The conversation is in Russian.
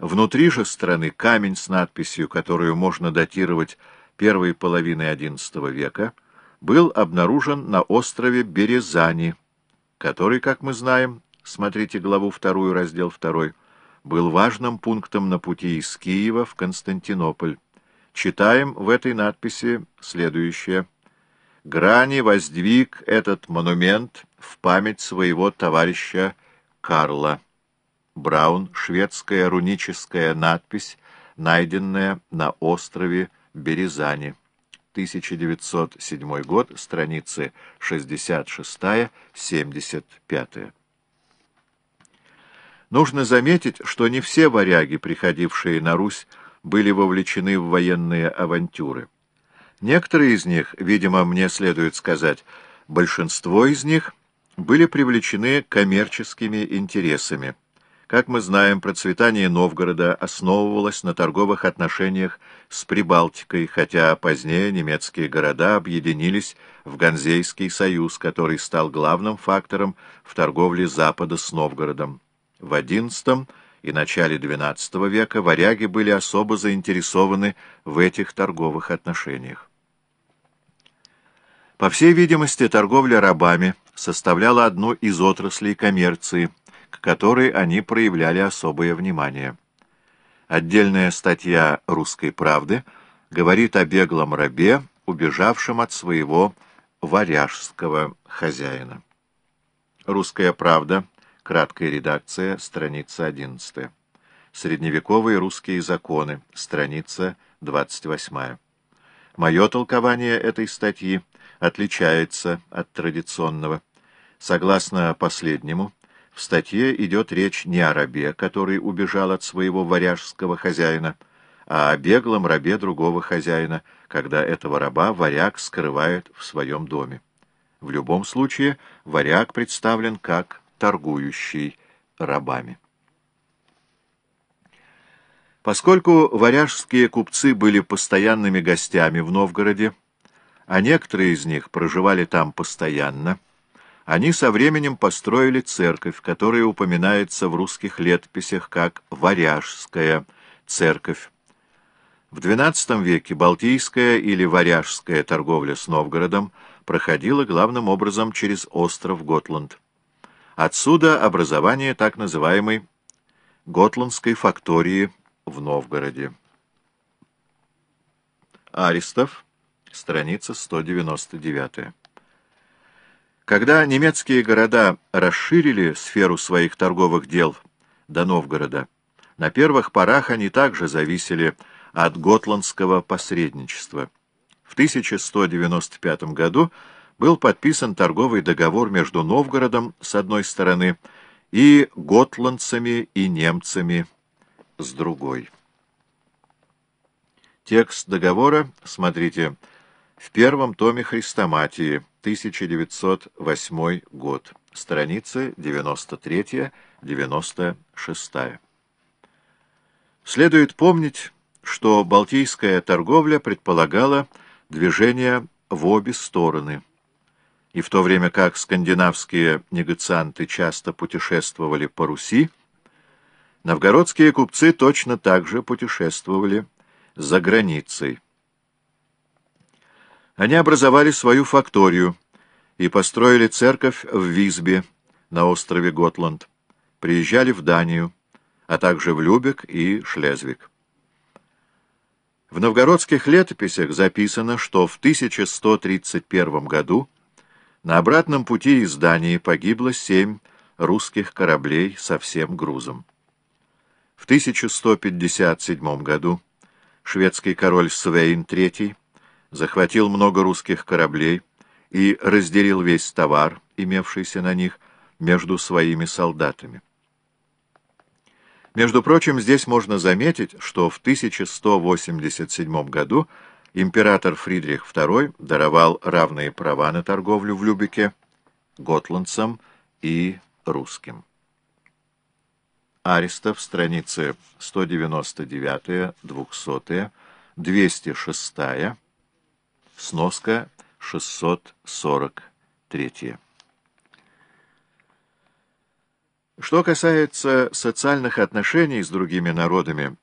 Внутри же страны камень с надписью, которую можно датировать первой половиной XI века, был обнаружен на острове Березани, который, как мы знаем, смотрите главу 2, раздел 2, был важным пунктом на пути из Киева в Константинополь. Читаем в этой надписи следующее. «Грани воздвиг этот монумент в память своего товарища Карла». Браун, шведская руническая надпись, найденная на острове Березани. 1907 год, страницы 66-75. Нужно заметить, что не все варяги, приходившие на Русь, были вовлечены в военные авантюры. Некоторые из них, видимо, мне следует сказать, большинство из них были привлечены коммерческими интересами. Как мы знаем, процветание Новгорода основывалось на торговых отношениях с Прибалтикой, хотя позднее немецкие города объединились в Ганзейский союз, который стал главным фактором в торговле Запада с Новгородом. В XI и начале XII века варяги были особо заинтересованы в этих торговых отношениях. По всей видимости, торговля рабами составляла одну из отраслей коммерции – к которой они проявляли особое внимание. Отдельная статья «Русской правды» говорит о беглом рабе, убежавшем от своего варяжского хозяина. «Русская правда», краткая редакция, страница 11. Средневековые русские законы, страница 28. Мое толкование этой статьи отличается от традиционного. Согласно последнему, в статье идет речь не о рабе, который убежал от своего варяжского хозяина, а о беглом рабе другого хозяина, когда этого раба варяг скрывает в своем доме. В любом случае варяг представлен как торгующий рабами. Поскольку варяжские купцы были постоянными гостями в Новгороде, а некоторые из них проживали там постоянно, они со временем построили церковь, которая упоминается в русских летописях как Варяжская церковь. В XII веке Балтийская или Варяжская торговля с Новгородом проходила главным образом через остров Готланд. Отсюда образование так называемой Готландской фактории в Новгороде. Аристов, страница 199. Когда немецкие города расширили сферу своих торговых дел до Новгорода, на первых порах они также зависели от готландского посредничества. В 1195 году был подписан торговый договор между Новгородом с одной стороны и готландцами и немцами с другой. Текст договора, смотрите, в первом томе Христоматии, 1908 год, страницы 93-96. Следует помнить, что Балтийская торговля предполагала движение в обе стороны, и в то время как скандинавские негацианты часто путешествовали по Руси, новгородские купцы точно так же путешествовали за границей. Они образовали свою факторию и построили церковь в Визбе на острове Готланд, приезжали в Данию, а также в Любек и Шлезвик. В новгородских летописях записано, что в 1131 году на обратном пути из Дании погибло семь русских кораблей со всем грузом. В 1157 году шведский король Свейн III захватил много русских кораблей и разделил весь товар, имевшийся на них, между своими солдатами. Между прочим, здесь можно заметить, что в 1187 году император Фридрих II даровал равные права на торговлю в Любеке готландцам и русским. Аристов, страницы 199, 200, 206, Сноска 643. Что касается социальных отношений с другими народами,